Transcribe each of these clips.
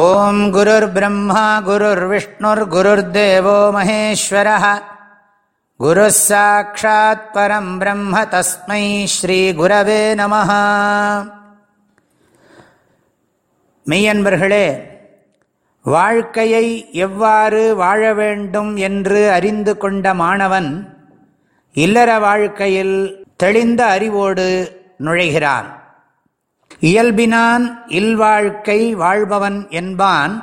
ஓம் குருர் பிரம்மா குருர் விஷ்ணுர் குருர்தேவோ மகேஸ்வர குரு சாட்சாத் பரம் பிரம்ம தஸ்மை ஸ்ரீ குரவே நம மெய்யன்பர்களே வாழ்க்கையை எவ்வாறு வாழ வேண்டும் என்று அறிந்து கொண்ட மாணவன் இல்லற வாழ்க்கையில் தெளிந்த அறிவோடு நுழைகிறான். இயல்பினான் இல்வாழ்க்கை வாழ்பவன் என்பான்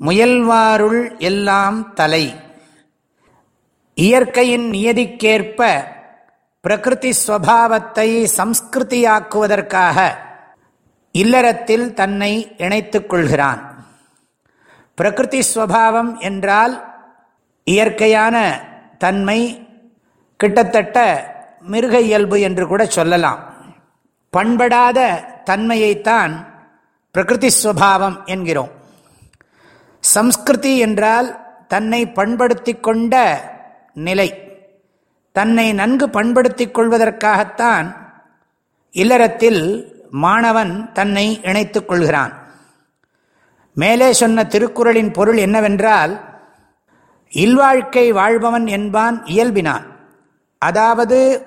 முயல்வாருள் எல்லாம் தலை. இயற்கையின் நியதிக்கேற்ப பிரகிருதி ஸ்வபாவத்தை சம்ஸ்கிருதியாக்குவதற்காக இல்லறத்தில் தன்னை இணைத்து கொள்கிறான். பிரகிருதி ஸ்வபாவம் என்றால் இயற்கையான தன்மை கிட்டத்தட்ட மிருக இயல்பு என்று கூட சொல்லலாம். பண்படாத தன்மையைத்தான் பிரகிருதி ஸ்வபாவம் என்கிறோம். சம்ஸ்கிருதி என்றால் தன்னை பண்படுத்தி கொண்ட நிலை. தன்னை நன்கு பண்படுத்திக் கொள்வதற்காகத்தான் இல்லறத்தில் மாணவன் தன்னை இணைத்து கொள்கிறான். மேலே சொன்ன திருக்குறளின் பொருள் என்னவென்றால் இல்வாழ்க்கை வாழ்பவன் என்பான் இயல்பினான். அதாவது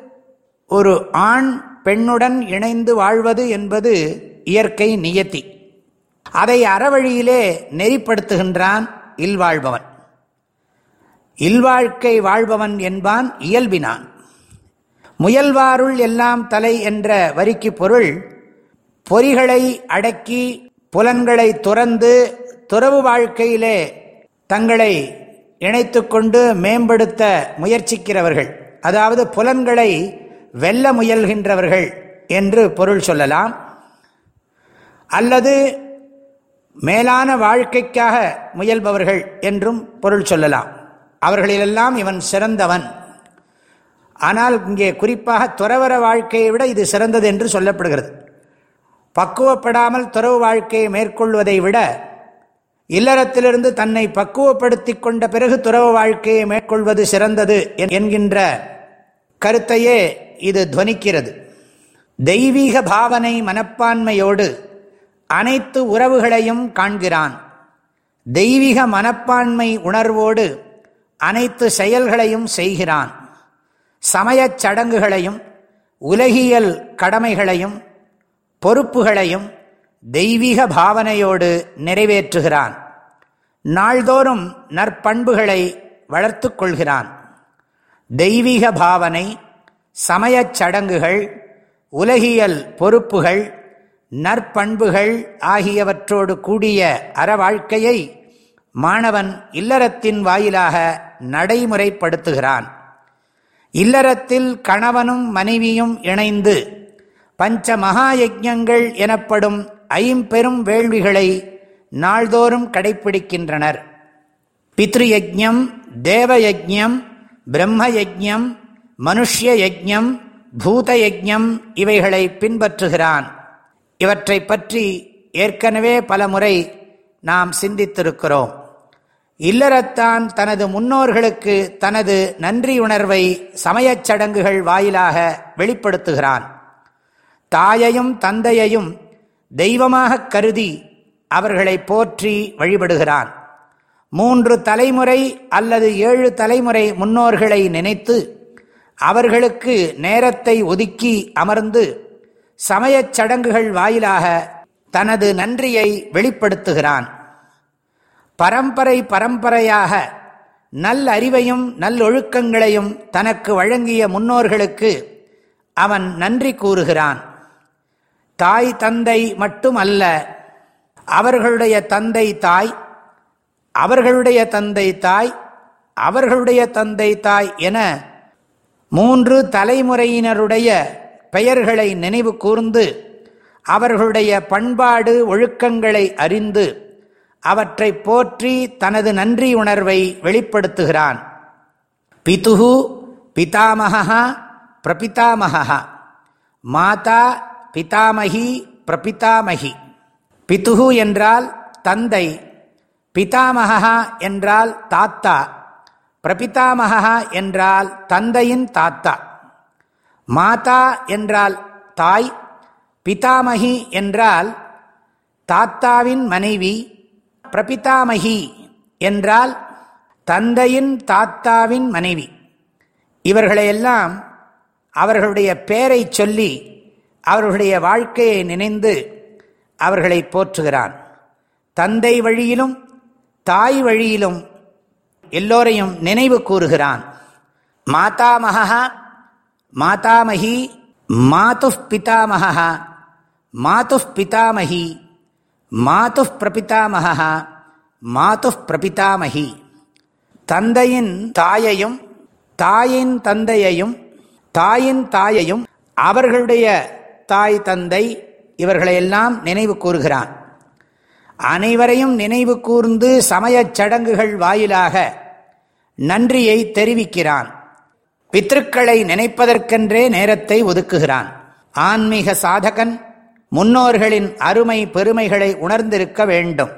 ஒரு ஆண் பெண்ணுடன் இணைந்து வாழ்வது என்பது இயற்கை நியத்தி. அதை அறவழியிலே நெறிப்படுத்துகின்றான் இல்வாழ்பவன். இல்வாழ்க்கை வாழ்பவன் என்பான் இயல்பினான். முயல்வாருள் எல்லாம் தலை என்ற வரிக்கு பொருள் பொறிகளை அடக்கி புலன்களை துறந்து துறவு வாழ்க்கையிலே தங்களை இணைத்து கொண்டு மேம்படுத்த முயற்சிக்கிறவர்கள். அதாவது புலன்களை வெல்ல முயல்கின்றவர்கள் என்று பொருள் சொல்லலாம். அல்லது மேலான வாழ்க்கைக்காக முயல்பவர்கள் என்றும் பொருள் சொல்லலாம். அவர்களிலெல்லாம் இவன் சிறந்தவன். ஆனால் இங்கே குறிப்பாக துறவர வாழ்க்கையை விட இது சிறந்தது என்று சொல்லப்படுகிறது. பக்குவப்படாமல் துறவு வாழ்க்கையை மேற்கொள்வதை விட இல்லறத்திலிருந்து தன்னை பக்குவப்படுத்தி கொண்ட பிறகு துறவு வாழ்க்கையை மேற்கொள்வது சிறந்தது என்கின்ற கருத்தையே இது துவனிக்கிறது. தெய்வீக பாவனை மனப்பான்மையோடு அனைத்து உறவுகளையும் காண்கிறான். தெய்வீக மனப்பான்மை உணர்வோடு அனைத்து செயல்களையும் செய்கிறான். சமயச் சடங்குகளையும் உலகியல் கடமைகளையும் பொறுப்புகளையும் தெய்வீக பாவனையோடு நிறைவேற்றுகிறான். நாள்தோறும் நற்பண்புகளை வளர்த்து கொள்கிறான். தெய்வீக பாவனை சமயச் சடங்குகள் உலகியல் பொறுப்புகள் நற்பண்புகள் ஆகியவற்றோடு கூடிய அற வாழ்க்கையை மாணவன் இல்லறத்தின் வாயிலாக நடைமுறைப்படுத்துகிறான். இல்லறத்தில் கணவனும் மனைவியும் இணைந்து பஞ்ச மகாயஜங்கள் எனப்படும் ஐம்பெரும் வேள்விகளை நாள்தோறும் கடைப்பிடிக்கின்றனர். பித்ருயஜம் தேவயஜம் பிரம்மயஜம் மனுஷ்ய யஜ்ஞம் பூத இவைகளை பின்பற்றுகிறான். இவற்றை பற்றி ஏற்கனவே பல முறை நாம் சிந்தித்திருக்கிறோம். இல்லறத்தான் தனது முன்னோர்களுக்கு தனது நன்றியுணர்வை சமயச் சடங்குகள் வாயிலாக வெளிப்படுத்துகிறான். தாயையும் தந்தையையும் தெய்வமாக கருதி அவர்களை போற்றி வழிபடுகிறான். மூன்று தலைமுறை அல்லது ஏழு தலைமுறை முன்னோர்களை நினைத்து அவர்களுக்கு நேரத்தை ஒதுக்கி அமர்ந்து சமயச் சடங்குகள் வாயிலாக தனது நன்றியை வெளிப்படுத்துகிறான். பரம்பரை பரம்பரையாக நல் அறிவையும் நல்லொழுக்கங்களையும் தனக்கு வழங்கிய முன்னோர்களுக்கு அவன் நன்றி கூறுகிறான். தாய் தந்தை மட்டுமல்ல அவர்களுடைய தந்தை தாய் அவர்களுடைய தந்தை தாய் அவர்களுடைய தந்தை தாய் என மூன்று தலைமுறையினருடைய பெயர்களை நினைவு கூர்ந்து அவர்களுடைய பண்பாடு ஒழுக்கங்களை அறிந்து அவற்றை போற்றி தனது நன்றி உணர்வை வெளிப்படுத்துகிறான். பிதுகு பிதாமகா பிரபிதாமகா மாதா பிதாமகி பிரபிதாமகி பிதுகு என்றால் தந்தை பிதாமகா என்றால் தாத்தா. பிரபிதாமகா என்றால் தந்தையின் தாத்தா. மாதா என்றால் தாய். பிதாமகி என்றால் தாத்தாவின் மனைவி. பிரபிதாமகி என்றால் தந்தையின் தாத்தாவின் மனைவி. இவர்களையெல்லாம் அவர்களுடைய பெயரை சொல்லி அவர்களுடைய வாழ்க்கையை நினைந்து அவர்களை போற்றுகிறான். தந்தை வழியிலும் தாய் வழியிலும் எல்லோரையும் நினைவு கூறுகிறான். மாதாமகா மாதாமகி மாது பிதாமகா மாது பிதாமகி மாது பிரபிதாமகா மாது பிரபிதாமகி தந்தையின் தாயையும் தாயின் தந்தையையும் தாயின் தாயையும் அவர்களுடைய தாய் தந்தை இவர்களையெல்லாம் நினைவு கூறுகிறான். அனைவரையும் நினைவு கூர்ந்து சமயச் சடங்குகள் வாயிலாக நன்றியை தெரிவிக்கிறான். பித்திருக்களை நினைப்பதற்கென்றே நேரத்தை ஒதுக்குகிறான். ஆன்மீக சாதகன் முன்னோர்களின் அருமை பெருமைகளை உணர்ந்திருக்க வேண்டும்.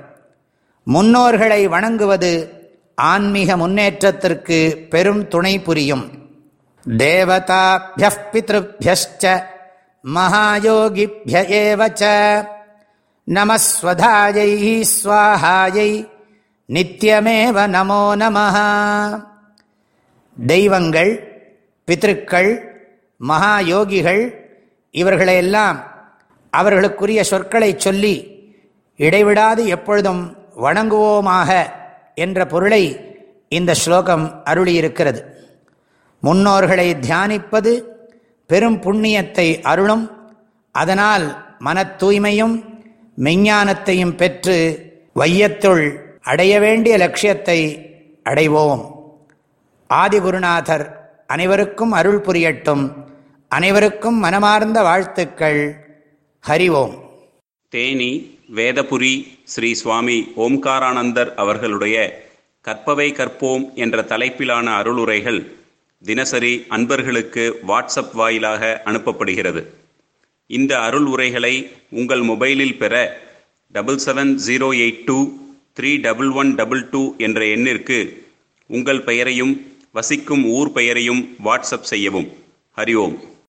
முன்னோர்களை வணங்குவது ஆன்மீக முன்னேற்றத்திற்கு பெரும் துணை புரியும். தேவதாபிய பித்ருபிய மகாயோகிபிய ஏவச்ச. நமஸ்வதாயை ஸ்வாஹாயை நித்தியமேவ நமோ நம தெய்வங்கள் பித்ருக்கள் மகா யோகிகள் இவர்களையெல்லாம் அவர்களுக்குரிய சொற்களை சொல்லி இடைவிடாது எப்பொழுதும் வணங்குவோமாக என்ற பொருளை இந்த ஸ்லோகம் அருளியிருக்கிறது. முன்னோர்களை தியானிப்பது பெரும் புண்ணியத்தை அருளும் அதனால் மன தூய்மையும் மெஞ்ஞானத்தையும் பெற்று வையத்துள் அடைய வேண்டிய லட்சியத்தை அடைவோம். ஆதிகுருநாதர் அனைவருக்கும் அருள் புரியட்டும். அனைவருக்கும் மனமார்ந்த வாழ்த்துக்கள். ஹரிவோம். தேனி வேதபுரி ஸ்ரீ சுவாமி ஓம்காரானந்தர் அவர்களுடைய கற்பவை கற்போம் என்ற தலைப்பிலான அருளுரைகள் தினசரி அன்பர்களுக்கு வாட்ஸ்அப் வாயிலாக அனுப்பப்படுகிறது. இந்த அருள் உரைகளை உங்கள் மொபைலில் பெற double seven zero eight two three double one double two என்ற எண்ணிற்கு உங்கள் பெயரையும் வசிக்கும் ஊர் பெயரையும் வாட்ஸ்அப் செய்யவும். ஹரி ஓம்.